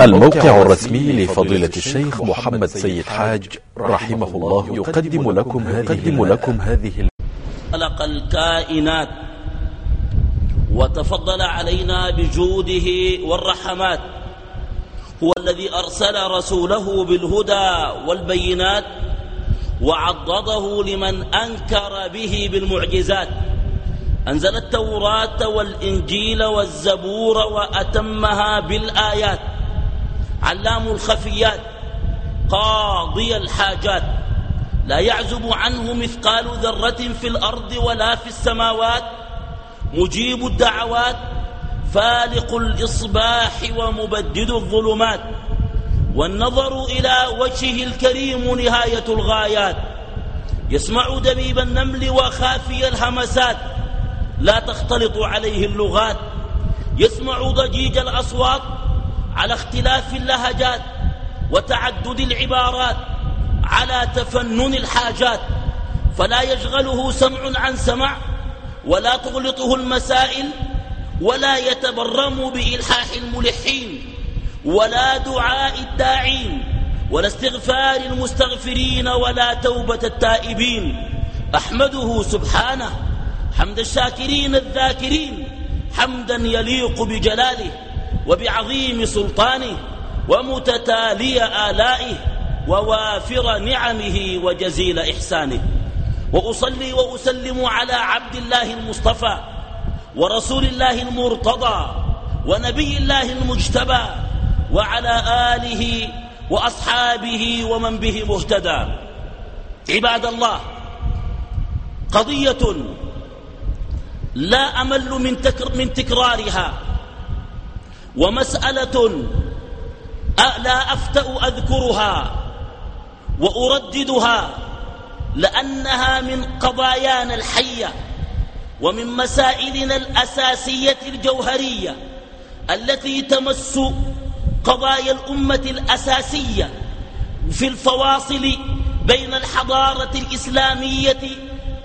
الموقع الرسمي لفضيلة الشيخ محمد سيد حاج رحمه الله يقدم لكم هذه, لكم هذه خلق الكائنات وتفضل علينا بجوده والرحمات. هو الذي أرسل رسوله بالهدى والبينات وعضده لمن أنكر به بالمعجزات. أنزل التوراة والإنجيل والزبور وأتمها بالآيات. علام الخفيات قاضي الحاجات. لا يعزب عنه مثقال ذرة في الأرض ولا في السماوات. مجيب الدعوات فالق الإصباح ومبدد الظلمات. والنظر إلى وجهه الكريم نهاية الغايات. يسمع دبيب النمل وخافي الهمسات. لا تختلط عليه اللغات. يسمع ضجيج الأصوات على اختلاف اللهجات وتعدد العبارات على تفنن الحاجات فلا يشغله سمع عن سمع ولا تغلطه المسائل ولا يتبرم بإلحاح الملحين ولا دعاء الداعين ولا استغفار المستغفرين ولا توبة التائبين. أحمده سبحانه حمد الشاكرين الذاكرين حمدا يليق بجلاله. وبعظيم سلطانه ومتتالي آلائه ووافر نعمه وجزيل إحسانه. وأصلي وأسلم على عبد الله المصطفى ورسول الله المرتضى ونبي الله المجتبى وعلى آله وأصحابه ومن به مهتدى. عباد الله قضية لا أمل من, من تكرارها. ومسألة لا أفتأ أذكرها وأرددها لأنها من قضايانا الحية ومن مسائلنا الأساسية الجوهرية التي تمس قضايا الأمة الأساسية في الفواصل بين الحضارة الإسلامية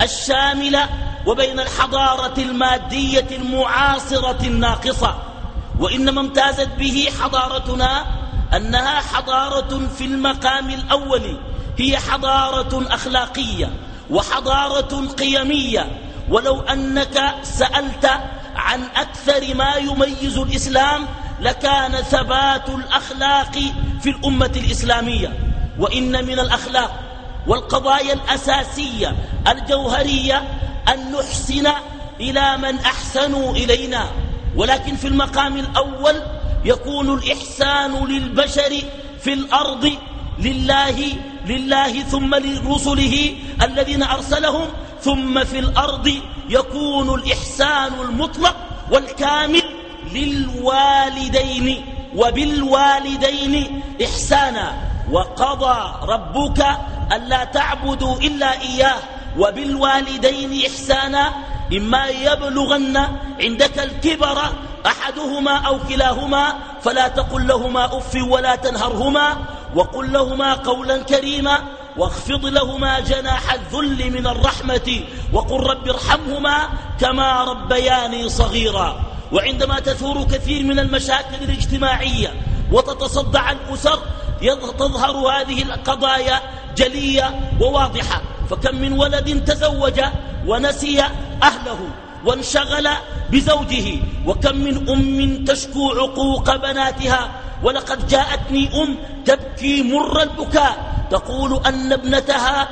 الشاملة وبين الحضارة المادية المعاصرة الناقصة. وإنما امتازت به حضارتنا أنها حضارة في المقام الأول هي حضارة أخلاقية وحضارة قيمية. ولو أنك سألت عن أكثر ما يميز الإسلام لكان ثبات الأخلاق في الأمة الإسلامية. وإن من الأخلاق والقضايا الأساسية الجوهرية أن نحسن إلى من أحسنوا إلينا. ولكن في المقام الأول يكون الإحسان للبشر في الأرض لله لله ثم لرسله الذين أرسلهم ثم في الأرض يكون الإحسان المطلق والكامل للوالدين وبالوالدين إحسانا. وقضى ربك ألا تعبدوا إلا إياه وبالوالدين إحسانا. إما يبلغن عندك الكبر أحدهما أو كلاهما فلا تقل لهما أف ولا تنهرهما وقل لهما قولا كريما واخفض لهما جناح الذل من الرحمة وقل رب ارحمهما كما ربياني صغيرا وعندما تثور كثير من المشاكل الاجتماعية وتتصدع الأسر تظهر هذه القضايا جلية وواضحة. فكم من ولد تزوج ونسي أهله وانشغل بزوجه وكم من أم تشكو عقوق بناتها ولقد جاءتني أم تبكي مر البكاء تقول أن ابنتها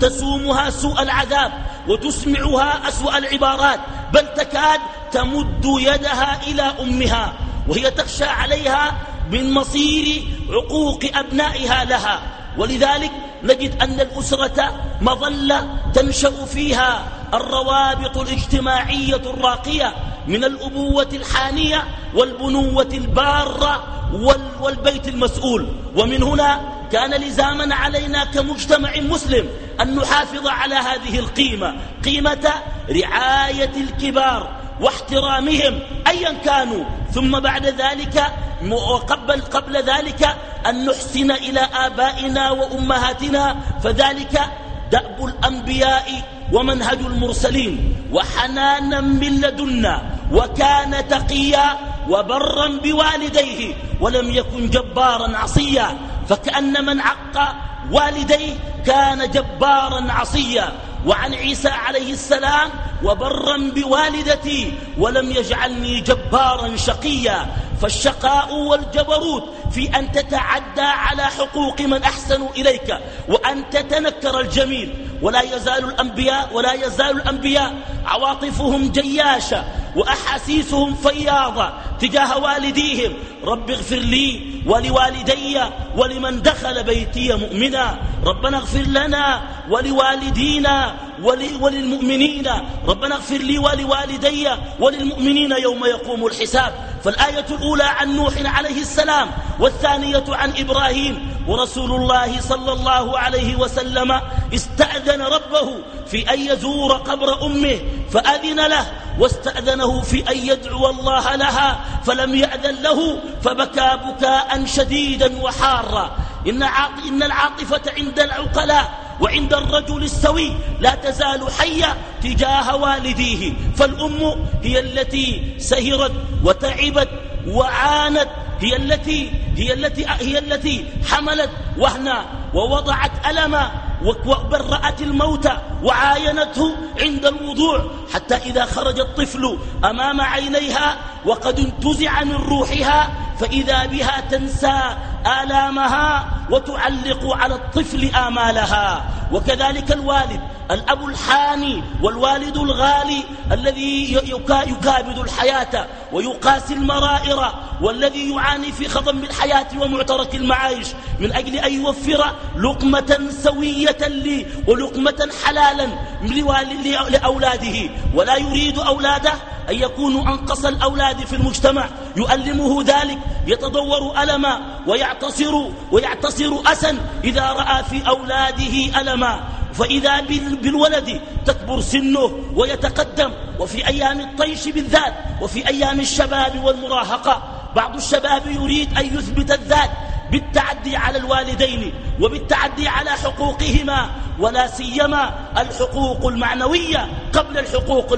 تسومها سوء العذاب وتسمعها أسوأ العبارات بل تكاد تمد يدها إلى أمها وهي تخشى عليها من مصير عقوق أبنائها لها. ولذلك نجد أن الأسرة مظلة تنشأ فيها الروابط الاجتماعية الراقية من الأبوة الحانية والبنوة البارة والبيت المسؤول. ومن هنا كان لزاما علينا كمجتمع مسلم أن نحافظ على هذه القيمة قيمة رعاية الكبار. واحترامهم أيا كانوا. ثم بعد ذلك وقبل قبل ذلك أن نحسن إلى آبائنا وأمهاتنا. فذلك دأب الأنبياء ومنهج المرسلين. وحنانا من لدنا وكان تقيا وبرا بوالديه ولم يكن جبارا عصيا. فكأن من عق والديه كان جبارا عصيا. وعن عيسى عليه السلام وبرا بوالدتي ولم يجعلني جبارا شقيا فالشقاء والجبروت في أن تتعدى على حقوق من أحسنوا إليك وأن تتنكر الجميل. ولا يزال الأنبياء ولا يزال الأنبياء عواطفهم جياشة وأحاسيسهم فياضة تجاه والديهم. رب اغفر لي ولوالدي ولمن دخل بيتي مؤمنا. ربنا اغفر لنا ولوالدينا وللمؤمنين. ربنا اغفر لي ولوالدي وللمؤمنين يوم يقوم الحساب. فالآية الأولى عن نوح عليه السلام والثانية عن إبراهيم. ورسول الله صلى الله عليه وسلم استأذن ربه في أن يزور قبر أمه فأذن له واستأذنه في أن يدعو الله لها فلم يأذن له فبكى بكاء شديدا وحارا. إن, إن العاطفة عند العقلاء وعند الرجل السوي لا تزال حية تجاه والديه فالأم هي التي سهرت وتعبت وعانت هي التي هي التي هي التي حملت وهنا ووضعت ألما وبرأت الموت وعاينته عند الوضوع حتى إذا خرج الطفل أمام عينيها وقد انتزع من روحها فإذا بها تنسى آلامها وتعلق على الطفل آمالها. وكذلك الوالد الأب الحاني والوالد الغالي الذي يكابد الحياة ويقاسي المرائر والذي يعاني في خضم الحياة ومعترك المعايش من أجل أن يوفر لقمة سوية لي ولقمة حلالا لأولاده. ولا يريد أولاده أن يكونوا أنقص الأولاد في المجتمع. يؤلمه ذلك يتضور ألما ويعتصر ويعتصر أسا إذا رأى في أولاده ألما. فإذا بالولد تكبر سنه ويتقدم وفي أيام الطيش بالذات وفي أيام الشباب والمراهقة. بعض الشباب يريد أن يثبت الذات بالتعدي على الوالدين وبالتعدي على حقوقهما ولا سيما الحقوق المعنوية قبل الحقوق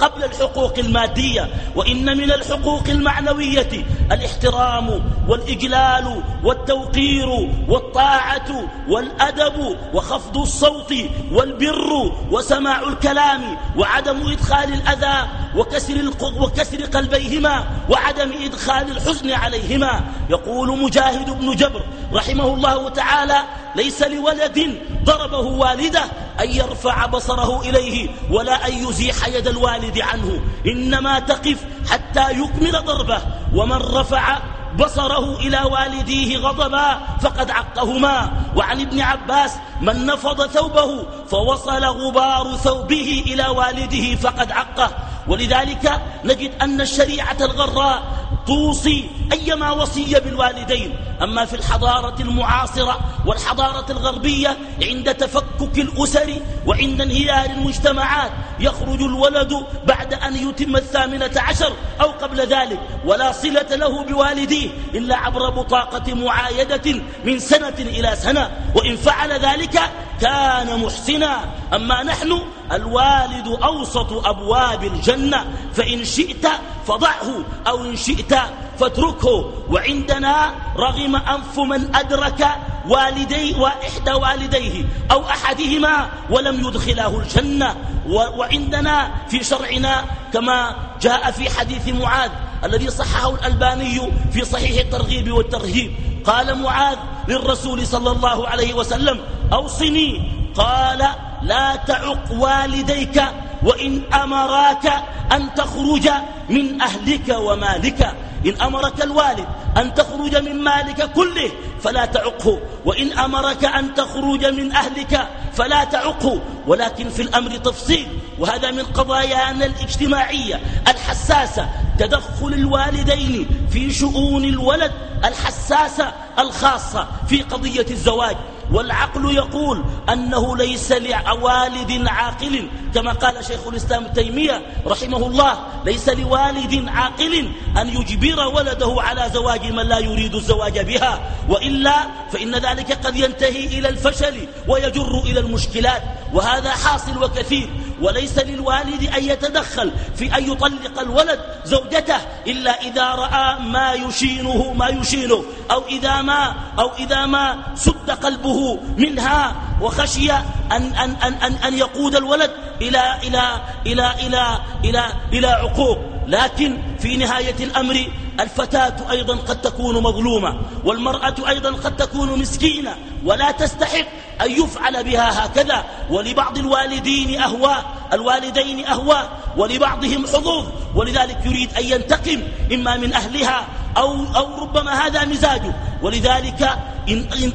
قبل الحقوق المادية. وإن من الحقوق المعنوية الاحترام والإجلال والتوقير والطاعة والأدب وخفض الصوت والبر وسماع الكلام وعدم إدخال الأذى وكسر, وكسر قلبيهما وعدم إدخال الحزن عليهما. يقول مجاهد بن جبر رحمه الله تعالى ليس لولد ضربه والده أن يرفع بصره إليه ولا أن يزيح يد الوالد عنه. إنما تقف حتى يكمل ضربه ومن رفع بصره إلى والديه غضبا فقد عقهما. وعن ابن عباس من نفض ثوبه فوصل غبار ثوبه إلى والده فقد عقه. ولذلك نجد أن الشريعة الغراء توصي أيما وصية بالوالدين. أما في الحضارة المعاصرة والحضارة الغربية عند تفكك الأسر وعند انهيار المجتمعات يخرج الولد بعد أن يتم الثامنة عشر أو قبل ذلك ولا صلة له بوالديه إلا عبر بطاقة معايدة من سنة إلى سنة. وإن فعل ذلك كان محسنا. أما نحن الوالد أوسط أبواب الجنة فإن شئت فضعه أو إن شئت فاتركه. وعندنا رغم أنف من أدرك والدي وإحدى والديه أو أحدهما ولم يدخله الجنة. وعندنا في شرعنا كما جاء في حديث معاذ الذي صححه الألباني في صحيح الترغيب والترهيب. قال معاذ للرسول صلى الله عليه وسلم أوصني. قال لا تعق والديك وإن أمراك أن تخرج من أهلك ومالك. إن أمرك الوالد أن تخرج من مالك كله فلا تعقه وإن أمرك أن تخرج من أهلك فلا تعقه ولكن في الأمر تفصيل وهذا من قضايانا الاجتماعية الحساسة. تدخل الوالدين في شؤون الولد الحساسة الخاصة في قضية الزواج. والعقل يقول أنه ليس لوالد عاقل كما قال شيخ الإسلام تيمية رحمه الله ليس لوالد عاقل أن يجبر ولده على زواج من لا يريد الزواج بها وإلا فإن ذلك قد ينتهي إلى الفشل ويجر إلى المشكلات وهذا حاصل وكثير. وليس للوالد أن يتدخل في أن يطلق الولد زوجته إلا إذا رأى ما يشينه ما يشينه أو إذا ما أو إذا ما سد قلبه منها. وخشي أن أن أن أن, أن يقود الولد إلى إلى إلى إلى إلى إلى عقوق. لكن في نهاية الأمر الفتاة أيضا قد تكون مظلومة والمرأة أيضا قد تكون مسكينة ولا تستحق أن يفعل بها هكذا. ولبعض الوالدين أهواء الوالدين أهواء ولبعضهم حظوظ. ولذلك يريد أن ينتقم إما من أهلها أو, أو ربما هذا مزاجه ولذلك إن إن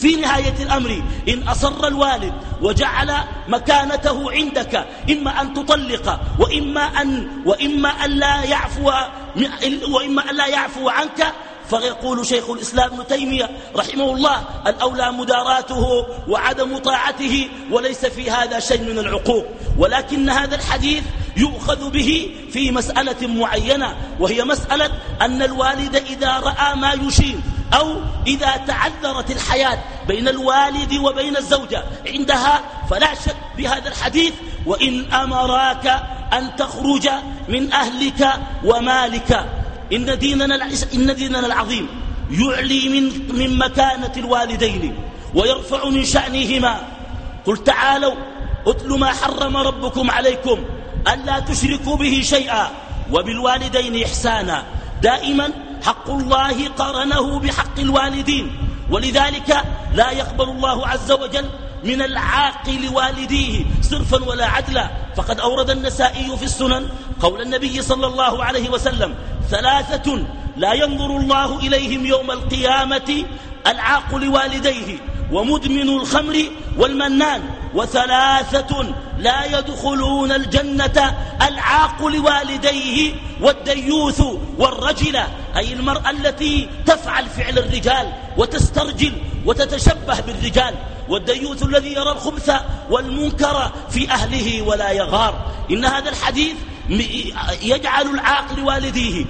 في نهاية الأمر إن أصر الوالد وجعل مكانته عندك إما أن تطلق وإما أن, وإما أن لا يعفو وإما أن لا يعفو عنك. فيقول شيخ الإسلام ابن تيمية رحمه الله الأولى مداراته وعدم طاعته وليس في هذا شيء من العقوق. ولكن هذا الحديث يؤخذ به في مسألة معينة وهي مسألة أن الوالد إذا رأى ما يشير أو إذا تعذرت الحياة بين الوالد وبين الزوجة عندها فلا شك بهذا الحديث وإن أمراك أن تخرج من أهلك ومالك. إن ديننا, إن ديننا العظيم يعلي من, من مكانة الوالدين ويرفع من شأنهما. قل تعالوا اتل ما حرم ربكم عليكم. ألا تشركوا به شيئا وبالوالدين إحسانا. دائما حق الله قرنه بحق الوالدين. ولذلك لا يقبل الله عز وجل من العاقل والديه صرفا ولا عدلا. فقد أورد النسائي في السنن قول النبي صلى الله عليه وسلم ثلاثة لا ينظر الله إليهم يوم القيامة العاق لوالديه ومدمن الخمر والمنان وثلاثة لا يدخلون الجنة العاق لوالديه والديوث والرجلة أي المرأة التي تفعل فعل الرجال وتسترجل وتتشبه بالرجال. والديوث الذي يرى الخبث والمنكر في أهله ولا يغار. إن هذا الحديث يجعل العاقل والديه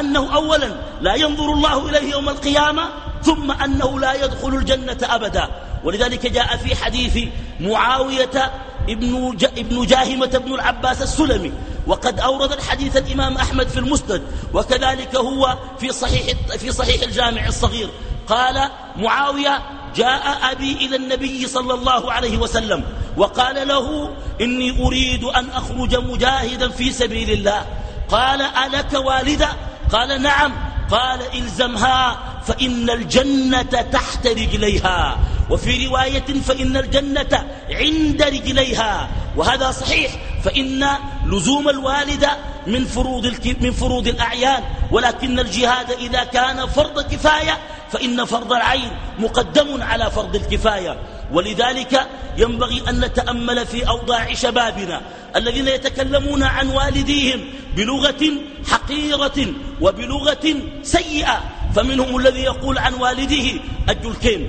أنه أولا لا ينظر الله إليه يوم القيامة ثم أنه لا يدخل الجنة أبدا. ولذلك جاء في حديث معاوية ابن, ابن جاهمة بن العباس السلمي. وقد أورد الحديث الإمام أحمد في المسند. وكذلك هو في صحيح, في صحيح الجامع الصغير. قال معاوية جاء أبي إلى النبي صلى الله عليه وسلم. وقال له إني أريد أن أخرج مجاهدا في سبيل الله. قال ألك والدة؟ قال نعم. قال إلزمها. فإن الجنة تحت رجليها. وفي رواية فإن الجنة عند رجليها. وهذا صحيح. فإن لزوم الوالدة من فروض, من فروض الأعيان. ولكن الجهاد إذا كان فرض كفاية فإن فرض العين مقدم على فرض الكفاية. ولذلك ينبغي أن نتأمل في أوضاع شبابنا الذين يتكلمون عن والديهم بلغة حقيرة وبلغة سيئة. فمنهم الذي يقول عن والده الجلكين.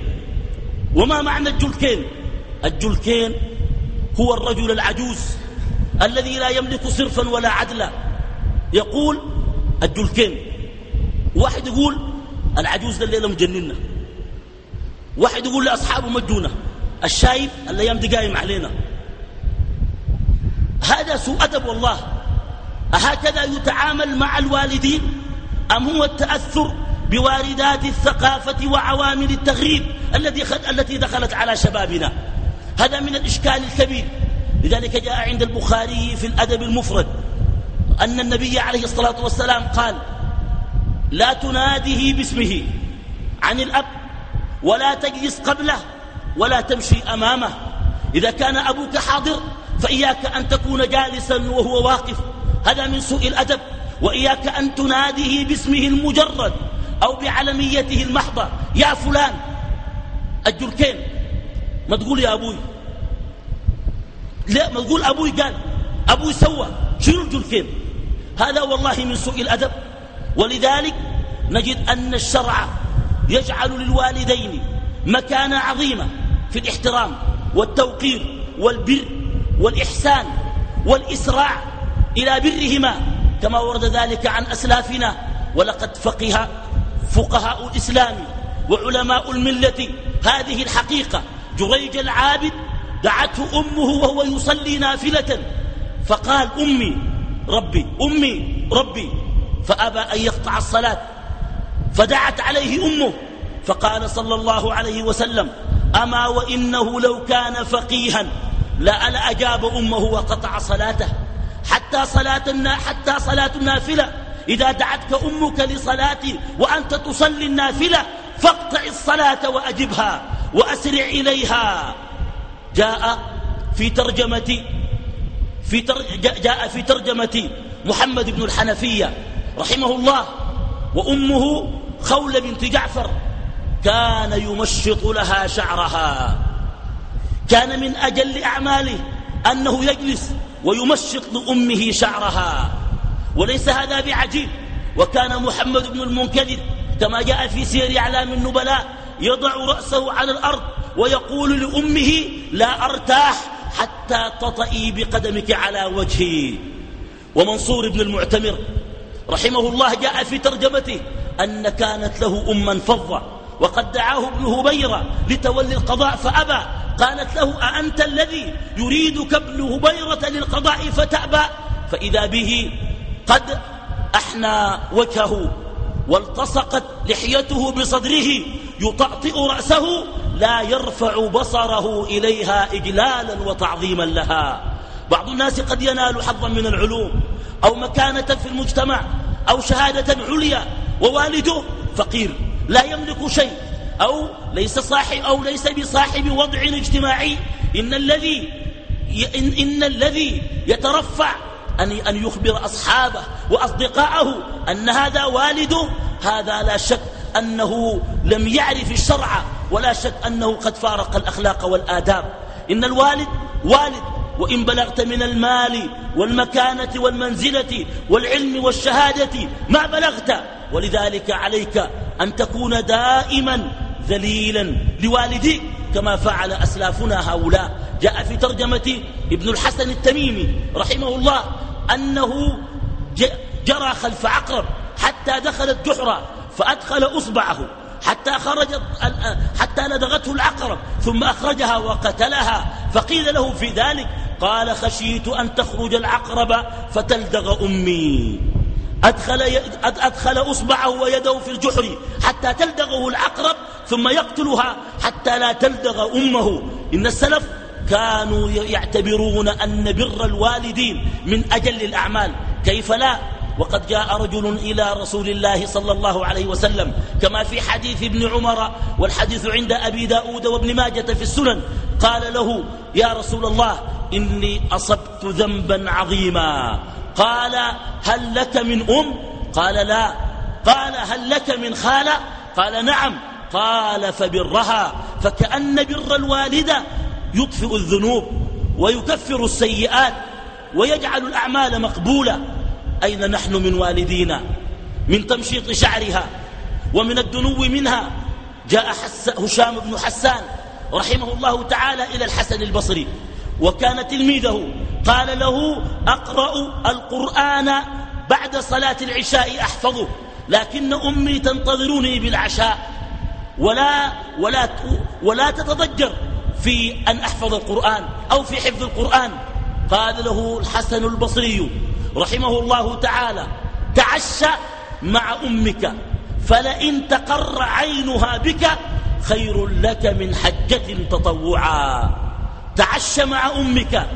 وما معنى الجلكين؟ الجلكين هو الرجل العجوز الذي لا يملك صرفا ولا عدلا. يقول الجلكين. واحد يقول العجوز ده الليلة مجننا واحد يقول لأصحابه مجونه الشايب الأيام دي قايم علينا. هذا سوء أدب والله. أهكذا يتعامل مع الوالدين؟ أم هو التأثر بواردات الثقافة وعوامل التغريب التي التي دخلت على شبابنا. هذا من الإشكال الكبير. لذلك جاء عند البخاري في الأدب المفرد أن النبي عليه الصلاة والسلام قال لا تناده باسمه عن الأب ولا تجلس قبله ولا تمشي أمامه. إذا كان أبوك حاضر فإياك أن تكون جالسا وهو واقف. هذا من سوء الأدب. وإياك أن تناديه باسمه المجرد. أو بعلميته المحضة. يا فلان الجركين ما تقول يا أبوي. لا ما تقول أبوي قال. أبوي سوى. شنو الجركين هذا والله من سوء الأدب. ولذلك نجد أن الشرع يجعل للوالدين مكانة عظيمة في الاحترام والتوقير والبر والإحسان والإسراع إلى برهما كما ورد ذلك عن أسلافنا. ولقد فقه فقهاء الإسلام وعلماء الملة هذه الحقيقة. جريج العابد دعته أمه وهو يصلي نافلة. فقال أمي ربي أمي ربي فأبى أن يقطع الصلاة. فدعت عليه أمه فقال صلى الله عليه وسلم أما وإنه لو كان فقيها لأجاب أمه وقطع صلاته. حتى صلاة حتى صلاة النافلة. إذا دعتك أمك لصلاة وأنت تصلي النافلة فاقطع الصلاة وأجبها وأسرع إليها. جاء في ترجمة في تر جاء في ترجمة محمد بن الحنفية رحمه الله وأمه خولة بنت جعفر كان يمشط لها شعرها. كان من أجل أعماله أنه يجلس ويمشط لأمه شعرها. وليس هذا بعجيب. وكان محمد بن المنكدر كما جاء في سير أعلام النبلاء يضع رأسه على الأرض ويقول لأمه لا أرتاح حتى تطئي بقدمك على وجهي. ومنصور بن المعتمر رحمه الله جاء في ترجمته أن كانت له أما فظة وقد دعاه ابن هبيرة لتولي القضاء فأبى. قالت له أأنت الذي يريدك ابن هبيرة للقضاء فتأبى؟ فإذا به قد أحنى وجهه والتصقت لحيته بصدره يطأطئ رأسه لا يرفع بصره إليها إجلالا وتعظيما لها. بعض الناس قد ينال حظا من العلوم أو مكانة في المجتمع أو شهادة عليا ووالده. فقير لا يملك شيء أو ليس صاحب أو ليس بصاحب وضع اجتماعي. إن الذي إن, إن الذي يترفع أن يخبر أصحابه وأصدقائه أن هذا والده هذا لا شك أنه لم يعرف الشرع ولا شك أنه قد فارق الأخلاق والآداب. إن الوالد والد وإن بلغت من المال والمكانة والمنزلة والعلم والشهادة ما بلغت ولذلك عليك أن تكون دائما ذليلا لوالديك. كما فعل أسلافنا هؤلاء. جاء في ترجمة ابن الحسن التميمي رحمه الله أنه جرى خلف عقرب حتى دخلت جحرة فأدخل أصبعه حتى خرجت حتى لدغته العقرب ثم أخرجها وقتلها. فقيل له في ذلك قال خشيت أن تخرج العقرب فتلدغ أمي. أدخل, أدخل أصبعه ويده في الجحر حتى تلدغه العقرب ثم يقتلها حتى لا تلدغ أمه. إن السلف كانوا يعتبرون أن بر الوالدين من أجل الأعمال. كيف لا؟ وقد جاء رجل إلى رسول الله صلى الله عليه وسلم كما في حديث ابن عمر والحديث عند أبي داود وابن ماجة في السنن. قال له يا رسول الله إني أصبت ذنبا عظيما. قال هل لك من أم؟ قال لا. قال هل لك من خالة؟ قال نعم. قال فبرها فكأن بر الوالدة يطفئ الذنوب ويكفر السيئات ويجعل الأعمال مقبولة. أين نحن من والدينا؟ من تمشيط شعرها ومن الدنو منها. جاء هشام بن حسان رحمه الله تعالى إلى الحسن البصري وكان تلميذه. قال له أقرأ القرآن بعد صلاة العشاء أحفظه لكن أمي تنتظرني بالعشاء. ولا, ولا, ولا تتضجر في أن أحفظ القرآن أو في حفظ القرآن. قال له الحسن البصري رحمه الله تعالى تعشى مع أمك فلئن تقر عينها بك خير لك من حجة تطوعا. تعش مع أمك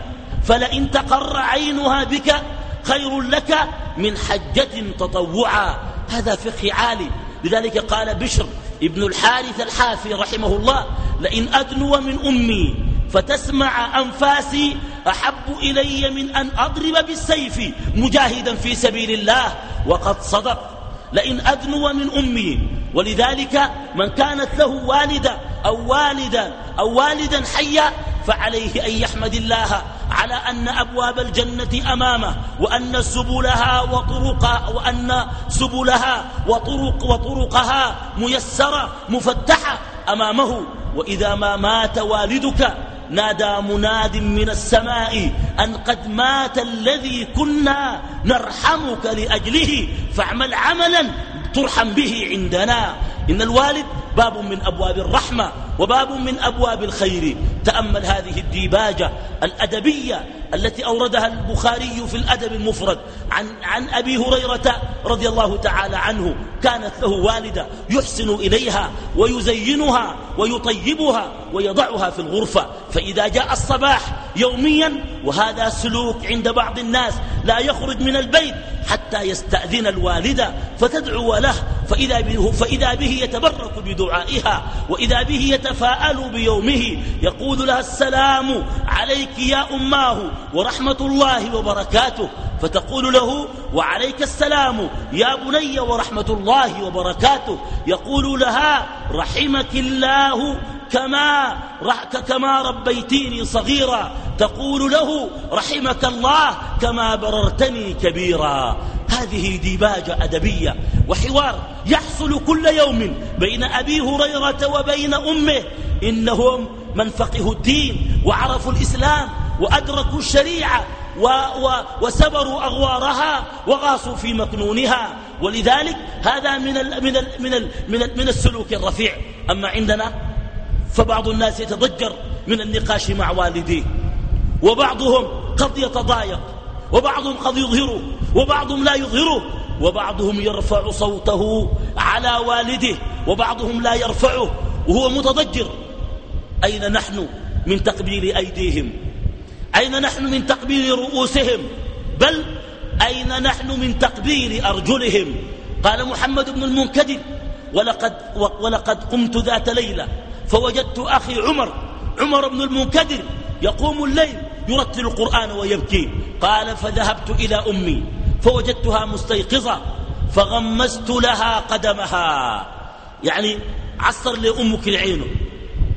فلئن تقر عينها بك خير لك من حجة تطوعا. هذا فقه عالي. لذلك قال بشر ابن الحارث الحافي رحمه الله لئن أدنو من أمي فتسمع أنفاسي أحب إلي من أن أضرب بالسيف مجاهدا في سبيل الله وقد صدق. لئن أدنو من أمي. ولذلك من كانت له والدة أو والدا أو والدا حيا فعليه أن يحمد الله على أن أبواب الجنة أمامه وأن سبلها وطرق وأن سبلها وطرق وطرقها ميسرة مفتحة أمامه. وإذا ما مات والدك نادى مناد من السماء أن قد مات الذي كنا نرحمك لأجله فاعمل عملا ترحم به عندنا. إن الوالد باب من أبواب الرحمة. وباب من أبواب الخير. تأمل هذه الديباجة الأدبية التي أوردها البخاري في الأدب المفرد. عن, عن أبي هريرة رضي الله تعالى عنه كانت له والدة يحسن إليها ويزينها ويطيبها ويضعها في الغرفة. فإذا جاء الصباح يوميا وهذا سلوك عند بعض الناس لا يخرج من البيت حتى يستأذن الوالدة فتدعو له فإذا به, فإذا به يتبرك بدعائها وإذا به يتفاءل بيومه يقول لها السلام عليك يا أماه ورحمة الله وبركاته. فتقول له وعليك السلام يا بني ورحمة الله وبركاته. يقول لها رحمك الله كما كما ربيتيني صغيرا. تقول له رحمك الله كما بررتني كبيرا. هذه ديباجة أدبية وحوار يحصل كل يوم بين أبي هريرة وبين أمه. إنهم من فقهوا الدين وعرفوا الإسلام وأدركوا الشريعة و و وسبروا أغوارها وغاصوا في مكنونها. ولذلك هذا من ال من ال من ال من, ال من السلوك الرفيع. أما عندنا فبعض الناس يتضجر من النقاش مع والديه. وبعضهم قد يتضايق وبعضهم قد يظهره وبعضهم لا يظهره وبعضهم يرفع صوته على والده وبعضهم لا يرفعه وهو متضجر. أين نحن من تقبيل أيديهم؟ أين نحن من تقبيل رؤوسهم؟ بل أين نحن من تقبيل أرجلهم؟ قال محمد بن المنكدر ولقد, ولقد قمت ذات ليلة فوجدت أخي عمر عمر بن المنكدر يقوم الليل يرتل القرآن ويبكي. قال فذهبت إلى أمي فوجدتها مستيقظة فغمست لها قدمها. يعني عصر لأمك العين.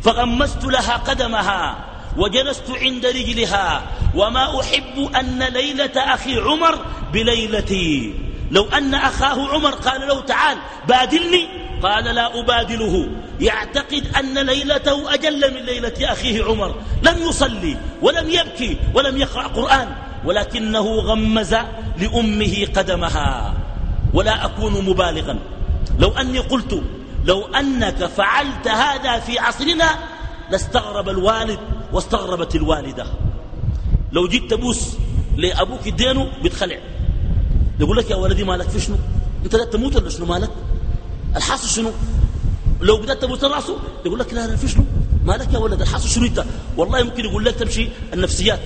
فغمست لها قدمها وجلست عند رجلها. وما أحب أن ليلة أخي عمر بليلتي. لو أن أخاه عمر قال له تعال بادلني قال لا أبادله. يعتقد أن ليلته أجل من ليلة أخيه عمر. لم يصلي ولم يبكي ولم يقرأ قرآن ولكنه غمز لأمه قدمها. ولا أكون مبالغا. لو أني قلت لو أنك فعلت هذا في عصرنا لاستغرب الوالد واستغربت الوالدة. لو جيت تبوس لأبوك الدينه بتخلع. يقول لك يا ولدي مالك في شنو؟ انت لا تموت ولا شنو مالك؟ الحاصل شنو؟ لو بدأت تبوس راسه يقول لك لا لا في شنو؟ مالك يا ولد الحاصل شنو انت؟ والله يمكن يقول لك تمشي النفسيات.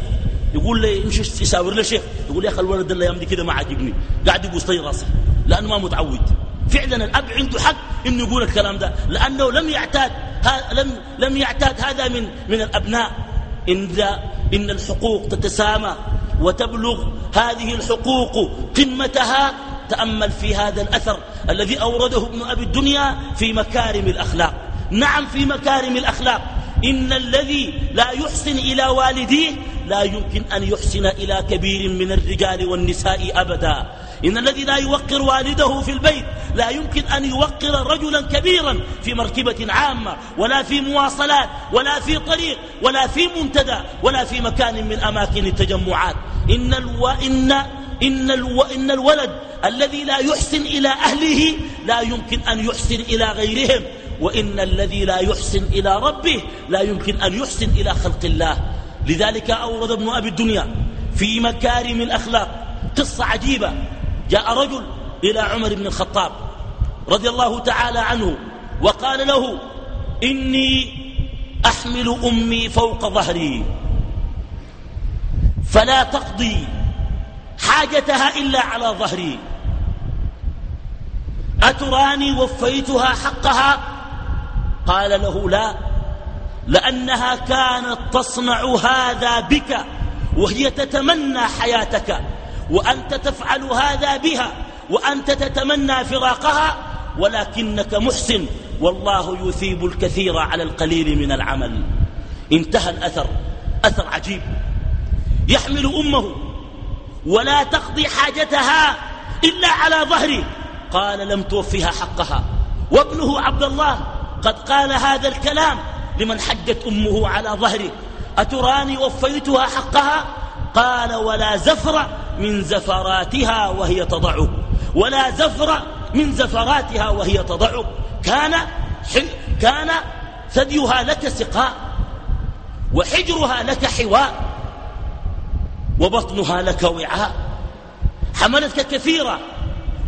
يقول لي امشي يشاور لي شيخ يقول يا أخي الولد الأيام دي كده ما عاجبني. قاعد يبوس طي راسي لأنه ما متعود. فعلا الأب عنده حق إنه يقول الكلام ده لأنه لم يعتاد لم لم يعتاد هذا من من الأبناء. إن إن الحقوق تتسامى. وتبلغ هذه الحقوق قمتها تأمل في هذا الأثر الذي أورده ابن أبي الدنيا في مكارم الأخلاق. نعم في مكارم الأخلاق. إن الذي لا يحسن إلى والديه لا يمكن أن يحسن إلى كبير من الرجال والنساء أبدا. إن الذي لا يوقر والده في البيت لا يمكن أن يوقر رجلا كبيرا في مركبة عامة ولا في مواصلات ولا في طريق ولا في منتدى ولا في مكان من أماكن التجمعات. إن, ألو... إن... إن, ألو... إن الولد الذي لا يحسن إلى أهله لا يمكن أن يحسن إلى غيرهم. وإن الذي لا يحسن إلى ربه لا يمكن أن يحسن إلى خلق الله. لذلك أورد ابن أبي الدنيا في مكارم الأخلاق قصة عجيبة. جاء رجل إلى عمر بن الخطاب رضي الله تعالى عنه وقال له إني أحمل أمي فوق ظهري فلا تقضي حاجتها إلا على ظهري أتراني وفيتها حقها؟ قال له لا لأنها كانت تصنع هذا بك وهي تتمنى حياتك. وأنت تفعل هذا بها وأنت تتمنى فراقها ولكنك محسن والله يثيب الكثير على القليل من العمل. انتهى الأثر أثر عجيب. يحمل أمه ولا تقضي حاجتها إلا على ظهري. قال لم توفها حقها. وابنه عبد الله قد قال هذا الكلام لمن حجت أمه على ظهره أتراني وفيتها حقها؟ قال ولا زفر من زفراتها وهي تضع. ولا زفر من زفراتها وهي تضع. كان كان ثديها لك سقاء وحجرها لك حواء وبطنها لك وعاء. حملتك كثيرة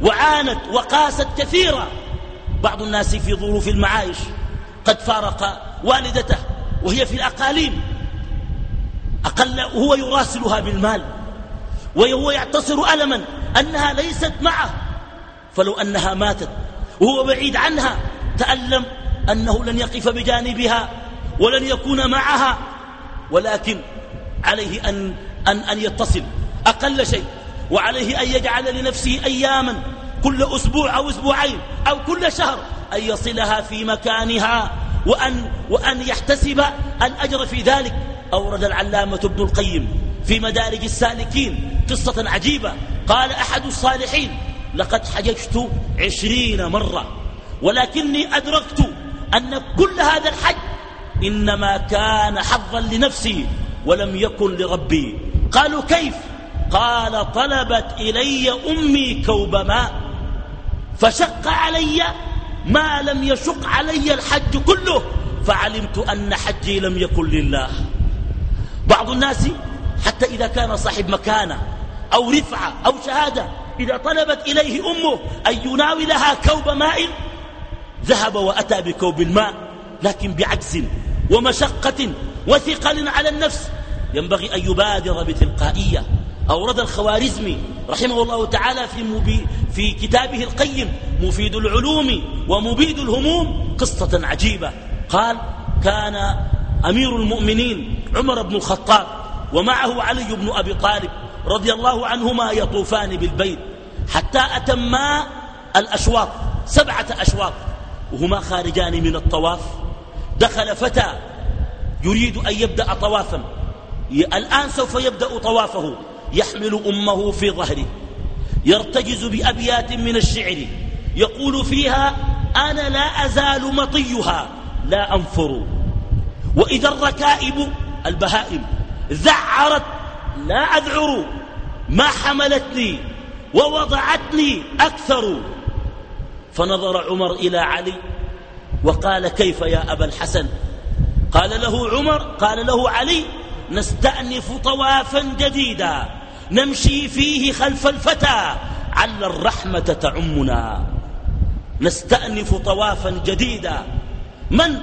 وعانت وقاست كثيرا بعض الناس في ظروف المعايش قد فارق والدته وهي في الأقاليم. أقل وهو يراسلها بالمال وهو يعتصر ألما أنها ليست معه فلو أنها ماتت وهو بعيد عنها تألم أنه لن يقف بجانبها ولن يكون معها ولكن عليه أن, أن, أن يتصل أقل شيء وعليه أن يجعل لنفسه أياما كل أسبوع أو أسبوعين أو كل شهر أن يصلها في مكانها وأن, وأن يحتسب الأجر في ذلك أورد العلامة ابن القيم في مدارج السالكين قصة عجيبة. قال أحد الصالحين لقد حججت عشرين مرة ولكني أدركت أن كل هذا الحج إنما كان حظا لنفسي ولم يكن لربي. قالوا كيف؟ قال طلبت إلي أمي كوب ماء فشق علي ما لم يشق علي الحج كله فعلمت أن حجي لم يكن لله. بعض الناس حتى إذا كان صاحب مكانة أو رفعة أو شهادة إذا طلبت إليه أمه أن يناولها كوب ماء ذهب وأتى بكوب الماء لكن بعجز ومشقة وثقل على النفس. ينبغي أن يبادر بتلقائية. أورد الخوارزمي رحمه الله تعالى في, مبي في كتابه القيم مفيد العلوم ومبيد الهموم قصة عجيبة. قال كان أمير المؤمنين عمر بن الخطاب ومعه علي بن أبي طالب رضي الله عنهما يطوفان بالبيت حتى أتما الأشواط سبعة أشواط وهما خارجان من الطواف. دخل فتى يريد أن يبدأ طوافا. الآن سوف يبدأ طوافه يحمل أمه في ظهره يرتجز بأبيات من الشعر يقول فيها أنا لا أزال مطيها لا أنفر. وإذا الركائب البهائم. ذعرت لا أذعر ما حملتني ووضعتني أكثر. فنظر عمر إلى علي وقال كيف يا أبا الحسن؟ قال له عمر قال له علي نستأنف طوافا جديدا نمشي فيه خلف الفتى عل الرحمة تعمنا. نستأنف طوافا جديدا. من؟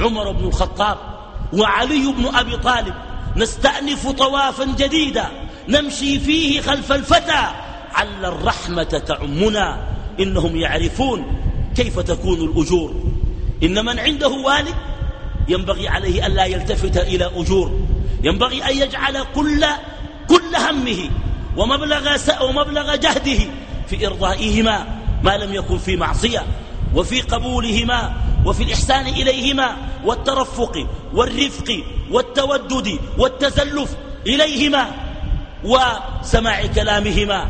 عمر بن الخطاب. وعلي بن أبي طالب نستأنف طوافا جديدا نمشي فيه خلف الفتى. عل الرحمة تعمنا إنهم يعرفون كيف تكون الأجور. إن من عنده والد ينبغي عليه أن لا يلتفت إلى أجور. ينبغي أن يجعل كل كل همه ومبلغ, ومبلغ جهده في إرضائهما ما لم يكن في معصية وفي قبولهما وفي الإحسان إليهما والترفق والرفق والتودد والتزلف إليهما وسماع كلامهما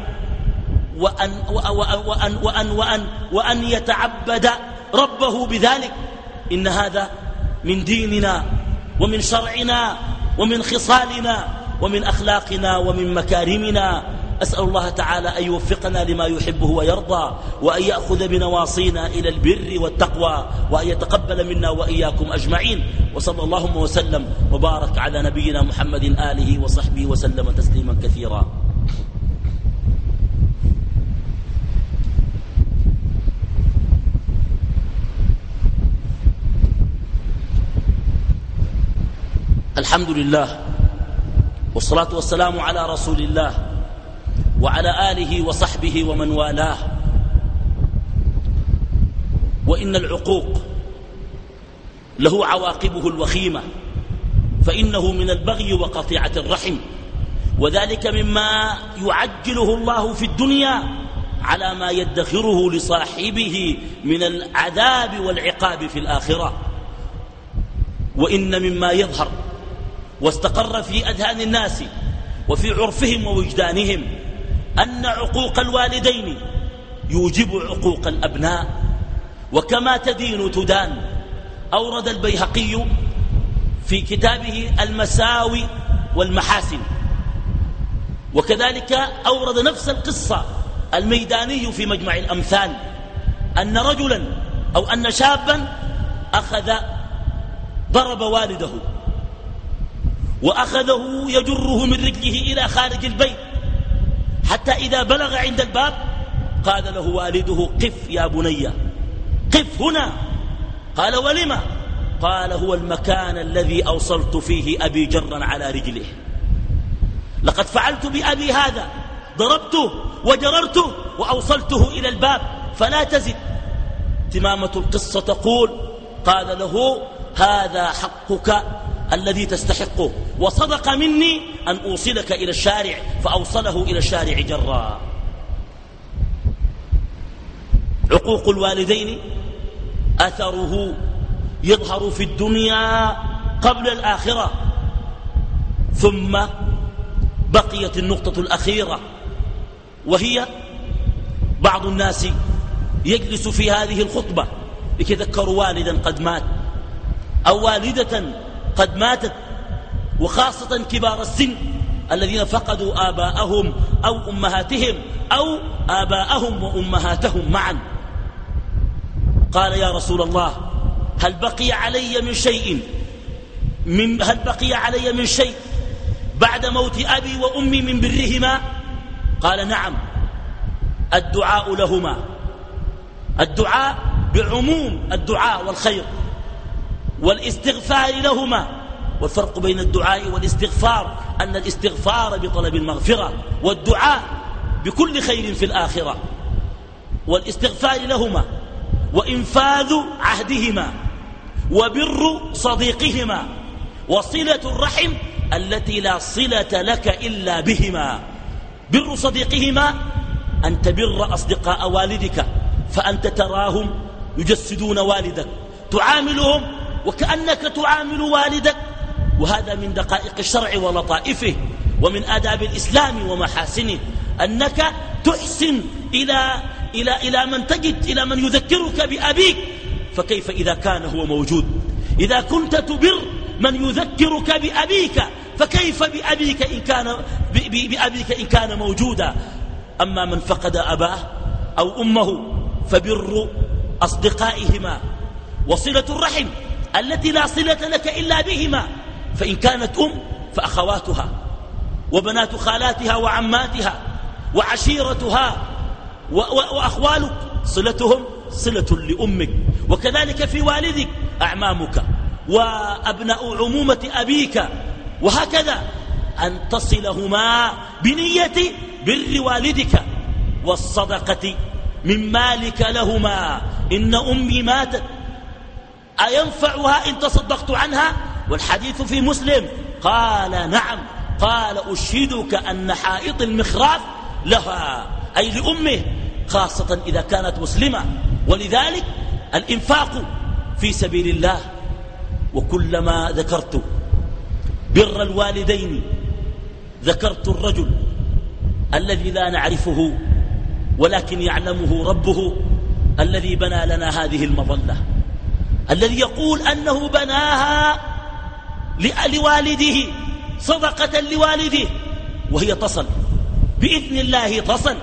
وأن, وأن, وأن, وأن, وأن, وأن يتعبد ربه بذلك. إن هذا من ديننا ومن شرعنا ومن خصالنا ومن أخلاقنا ومن مكارمنا أسأل الله تعالى أن يوفقنا لما يحبه ويرضى وأن يأخذ بنواصينا إلى البر والتقوى وأن يتقبل منا وإياكم أجمعين. وصلى اللهم وسلم وبارك على نبينا محمد آله وصحبه وسلم تسليما كثيرا. الحمد لله والصلاة والسلام على رسول الله. وعلى آله وصحبه ومن والاه. وإن العقوق له عواقبه الوخيمة فإنه من البغي وقطيعة الرحم. وذلك مما يعجله الله في الدنيا على ما يدخره لصاحبه من العذاب والعقاب في الآخرة. وإن مما يظهر واستقر في أذهان الناس وفي عرفهم ووجدانهم أن عقوق الوالدين يوجب عقوق الأبناء. وكما تدين تدان أورد البيهقي في كتابه المساوي والمحاسن. وكذلك أورد نفس القصة الميداني في مجمع الأمثال أن رجلا أو أن شابا أخذ ضرب والده وأخذه يجره من رجله إلى خارج البيت. حتى إذا بلغ عند الباب قال له والده قف يا بني. قف هنا. قال ولم؟ قال هو المكان الذي أوصلت فيه أبي جرا على رجله. لقد فعلت بأبي هذا. ضربته وجررته وأوصلته إلى الباب فلا تزد. تمامة القصة تقول قال له هذا حقك الذي تستحقه. وصدق مني أن أوصلك إلى الشارع فأوصله إلى الشارع جرا. عقوق الوالدين أثره يظهر في الدنيا قبل الآخرة. ثم بقيت النقطة الأخيرة وهي بعض الناس يجلس في هذه الخطبة. يتذكر والدا قد مات أو والدة قد ماتت وخاصة كبار السن الذين فقدوا آباءهم أو أمهاتهم أو آباءهم وأمهاتهم معا. قال يا رسول الله هل بقي علي من شيء؟ من هل بقي علي من شيء بعد موت أبي وأمي من برهما؟ قال نعم الدعاء لهما. الدعاء بعموم الدعاء والخير. والاستغفار لهما. والفرق بين الدعاء والاستغفار أن الاستغفار بطلب المغفرة والدعاء بكل خير في الآخرة. والاستغفار لهما وإنفاذ عهدهما وبر صديقهما وصلة الرحم التي لا صلة لك إلا بهما. بر صديقهما أن تبر أصدقاء والدك فأنت تراهم يجسدون والدك تعاملهم وكأنك تعامل والدك. وهذا من دقائق الشرع ولطائفه ومن آداب الإسلام ومحاسنه. أنك تحسن إلى, إلى, إلى من تجد إلى من يذكرك بأبيك. فكيف إذا كان هو موجود؟ إذا كنت تبر من يذكرك بأبيك فكيف بأبيك إن كان, بأبيك إن كان موجودا؟ أما من فقد أباه أو أمه فبر أصدقائهما وصلة الرحم. التي لا صلة لك إلا بهما فإن كانت أم فأخواتها وبنات خالاتها وعماتها وعشيرتها وأخوالك صلتهم صلة لأمك وكذلك في والدك أعمامك وأبناء عمومة أبيك وهكذا أن تصلهما بنية بر والدك والصدقة من مالك لهما. إن أمي ماتت أينفعها إن تصدقت عنها؟ والحديث في مسلم. قال نعم. قال أشهدك أن حائط المخراف لها. أي لأمه. خاصة إذا كانت مسلمة. ولذلك الإنفاق في سبيل الله. وكلما ذكرت بر الوالدين ذكرت الرجل الذي لا نعرفه ولكن يعلمه ربه الذي بنى لنا هذه المظلة. الذي يقول أنه بناها لوالده صدقة لوالده وهي تصل بإذن الله تصل.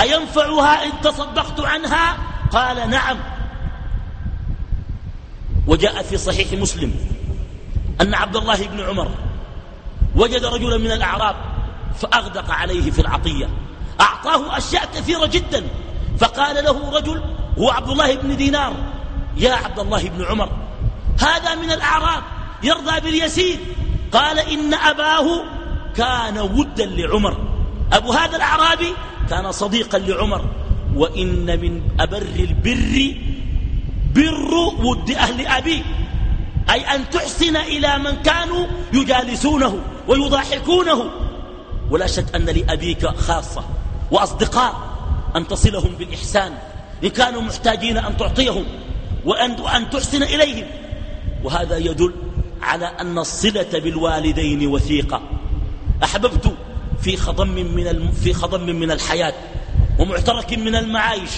أينفعها إن تصدقت عنها؟ قال نعم. وجاء في صحيح مسلم أن عبد الله بن عمر وجد رجلا من الأعراب فأغدق عليه في العطية. أعطاه أشياء كثيرة جدا فقال له رجل هو عبد الله بن دينار يا عبد الله بن عمر هذا من الأعراب يرضى باليسير. قال إن أباه كان ودا لعمر. أبو هذا الأعرابي كان صديقا لعمر. وإن من أبر البر بر ود أهل أبي. أي أن تحسن إلى من كانوا يجالسونه ويضاحكونه. ولا شك أن لأبيك خاصة وأصدقاء أن تصلهم بالإحسان. إن كانوا محتاجين أن تعطيهم. وأن, وأن تحسن إليهم. وهذا يدل على أن الصلة بالوالدين وثيقة. أحببت في خضم من, في خضم من الحياة ومعترك من المعايش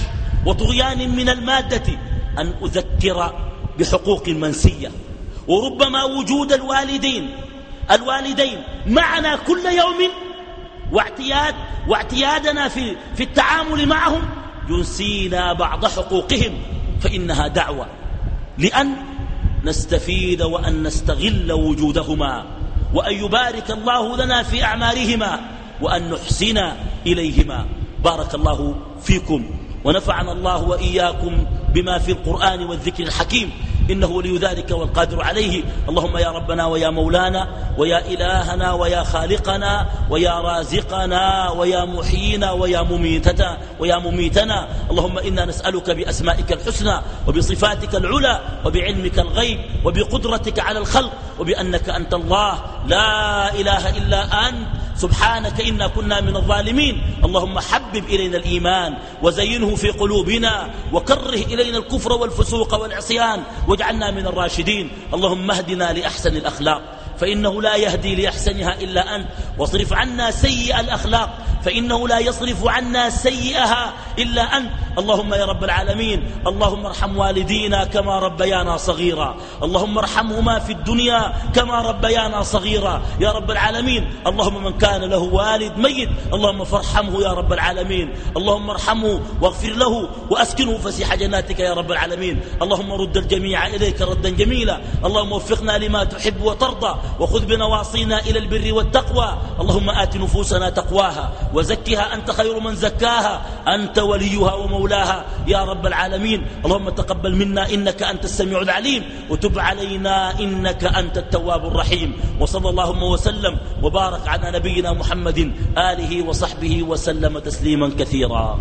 وطغيان من المادة أن أذكر بحقوق منسية. وربما وجود الوالدين الوالدين معنا كل يوم واعتياد واعتيادنا في, في التعامل معهم ينسينا بعض حقوقهم. فإنها دعوة لأن نستفيد وأن نستغل وجودهما وأن يبارك الله لنا في أعمارهما وأن نحسن إليهما. بارك الله فيكم ونفعنا الله وإياكم بما في القرآن والذكر الحكيم. إنه ولي ذلك والقادر عليه. اللهم يا ربنا ويا مولانا ويا إلهنا ويا خالقنا ويا رازقنا ويا محيينا ويا مميتنا ويا مميتنا. اللهم إنا نسألك بأسمائك الحسنى وبصفاتك العلى وبعلمك الغيب وبقدرتك على الخلق وبأنك أنت الله. لا إله إلا أنت. سبحانك إنا كنا من الظالمين. اللهم حبب إلينا الإيمان وزينه في قلوبنا وكره إلينا الكفر والفسوق والعصيان واجعلنا من الراشدين. اللهم اهدنا لأحسن الأخلاق. فإنه لا يهدي لأحسنها إلا أنت. واصرف عنا سيء الأخلاق. فإنه لا يصرف عنا سيئها إلا أنت. اللهم يا رب العالمين اللهم ارحم والدينا كما ربيانا صغيرا. اللهم ارحمهما في الدنيا كما ربيانا صغيرا. يا رب العالمين اللهم من كان له والد ميت اللهم فارحمه يا رب العالمين. اللهم ارحمه واغفر له وأسكنه فسيح جناتك يا رب العالمين. اللهم رد الجميع إليك ردا جميلا. اللهم وفقنا لما تحب وترضى وخذ بنواصينا إلى البر والتقوى. اللهم آت نفوسنا تقواها وزكها أنت خير من زكاها. أنت وليها ومولاها. يا رب العالمين. اللهم تقبل منا إنك أنت السميع العليم. وتب علينا إنك أنت التواب الرحيم. وصلى اللهم وسلم وبارك على نبينا محمد. آله وصحبه وسلم تسليما كثيرا.